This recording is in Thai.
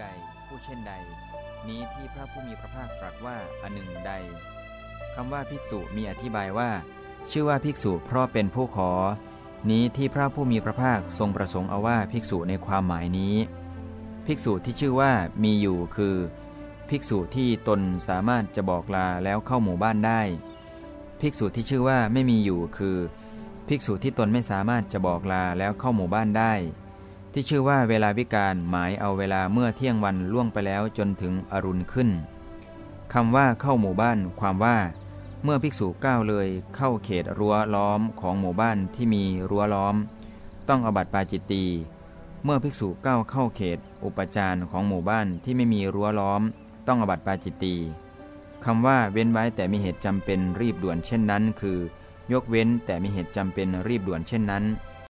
ใด ผู้เช่นใด นี้ที่พระผู้มีพระภาคตรัสว่าอันหนึ่งใดคำว่าภิกษุมีอธิบายว่า ชื่อว่าภิกษุเพราะเป็นผู้ขอ นี้ที่พระผู้มีพระภาคทรงประสงค์เอาว่าภิกษุในความหมายนี้ ภิกษุที่ชื่อว่ามีอยู่คือ ภิกษุที่ตนสามารถจะบอกลาแล้วเข้าหมู่บ้านได้ ภิกษุที่ชื่อว่าไม่มีอยู่คือ ภิกษุที่ตนไม่สามารถจะบอกลาแล้วเข้าหมู่บ้านได้ ที่ชื่อว่าเวลาวิการหมายเอาเวลาเมื่อเที่ยงวันล่วงไปแล้วจนถึงอรุณขึ้นคำว่าเข้าหมู่บ้าน ความว่า เมื่อภิกษุก้าวเลยเข้าเขตรั้วล้อมของหมู่บ้านที่มีรั้วล้อม ต้องอบัติปาจิตตีเมื่อภิกษุก้าวเข้าเขต อุปจารของหมู่บ้านที่ไม่มีรั้วล้อม ต้องอบัติปาจิตตีคำว่าเว้นไว้แต่มีเหตุจำเป็นรีบด่วนเช่นนั้น คือ ยกเว้นแต่มีเหตุจำเป็นรีบด่วนเช่นนั้น